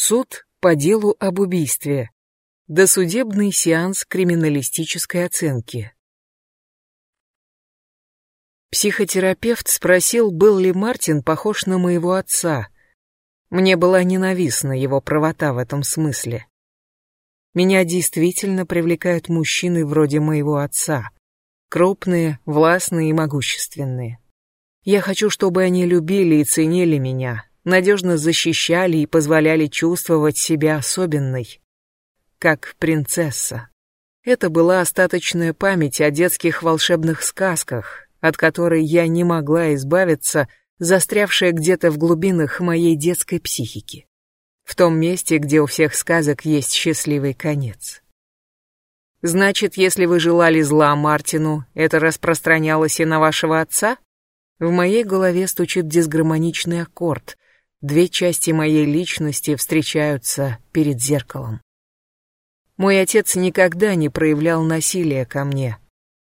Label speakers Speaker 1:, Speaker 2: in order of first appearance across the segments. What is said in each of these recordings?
Speaker 1: Суд по делу об убийстве. Досудебный сеанс криминалистической оценки. Психотерапевт спросил, был ли Мартин похож на моего отца. Мне была ненавистна его правота в этом смысле. Меня действительно привлекают мужчины вроде моего отца. Крупные, властные и могущественные. Я хочу, чтобы они любили и ценили меня, надежно защищали и позволяли чувствовать себя особенной, как принцесса. Это была остаточная память о детских волшебных сказках, от которой я не могла избавиться, застрявшая где-то в глубинах моей детской психики. В том месте, где у всех сказок есть счастливый конец. Значит, если вы желали зла Мартину, это распространялось и на вашего отца? В моей голове стучит дисгармоничный аккорд, Две части моей личности встречаются перед зеркалом. Мой отец никогда не проявлял насилия ко мне.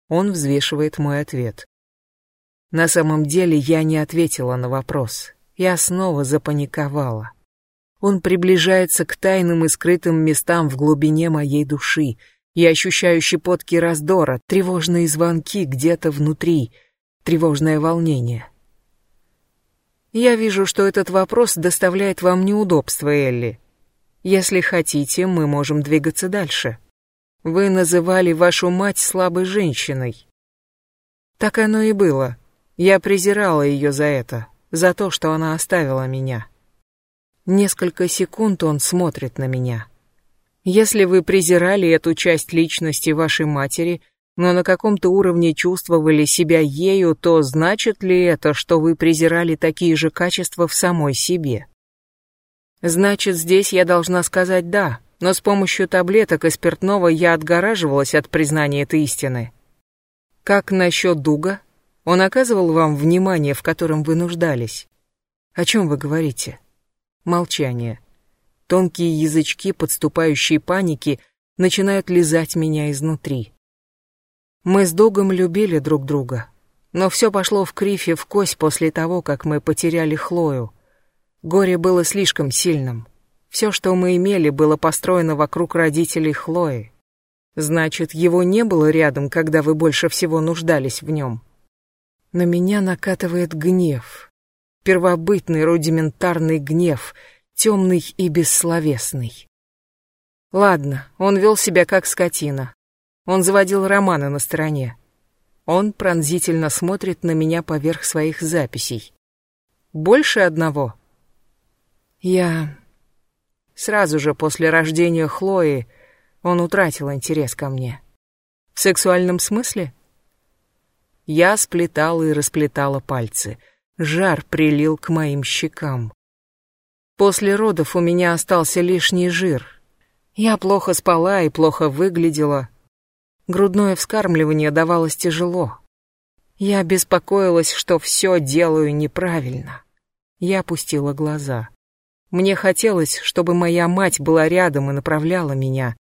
Speaker 1: Он взвешивает мой ответ. На самом деле я не ответила на вопрос. Я снова запаниковала. Он приближается к тайным и скрытым местам в глубине моей души. Я ощущаю щепотки раздора, тревожные звонки где-то внутри, тревожное волнение. Я вижу, что этот вопрос доставляет вам неудобства, Элли. Если хотите, мы можем двигаться дальше. Вы называли вашу мать слабой женщиной. Так оно и было. Я презирала ее за это, за то, что она оставила меня. Несколько секунд он смотрит на меня. Если вы презирали эту часть личности вашей матери, но на каком-то уровне чувствовали себя ею, то значит ли это, что вы презирали такие же качества в самой себе? Значит, здесь я должна сказать «да», но с помощью таблеток и спиртного я отгораживалась от признания этой истины. Как насчет Дуга? Он оказывал вам внимание, в котором вы нуждались? О чем вы говорите? Молчание. Тонкие язычки подступающей паники начинают лизать меня изнутри. Мы с Дугом любили друг друга, но все пошло в кривь и в кость после того, как мы потеряли Хлою. Горе было слишком сильным. Все, что мы имели, было построено вокруг родителей Хлои. Значит, его не было рядом, когда вы больше всего нуждались в нем. На меня накатывает гнев. Первобытный рудиментарный гнев, темный и бессловесный. Ладно, он вел себя как скотина, он заводил романы на стороне. Он пронзительно смотрит на меня поверх своих записей. Больше одного. Я... Сразу же после рождения Хлои он утратил интерес ко мне. В сексуальном смысле? Я сплетала и расплетала пальцы. Жар прилил к моим щекам. После родов у меня остался лишний жир. Я плохо спала и плохо выглядела, Грудное вскармливание давалось тяжело. Я беспокоилась, что все делаю неправильно. Я опустила глаза. Мне хотелось, чтобы моя мать была рядом и направляла меня.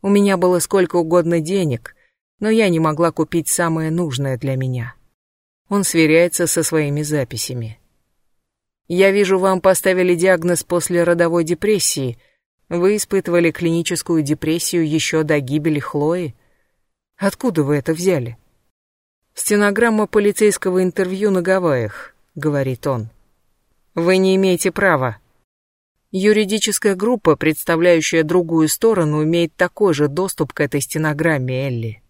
Speaker 1: У меня было сколько угодно денег, но я не могла купить самое нужное для меня. Он сверяется со своими записями. Я вижу, вам поставили диагноз после родовой депрессии. Вы испытывали клиническую депрессию еще до гибели Хлои? Откуда вы это взяли? Стенограмма полицейского интервью на Гавайях, говорит он. Вы не имеете права. Юридическая группа, представляющая другую сторону, имеет такой же доступ к этой стенограмме, Элли.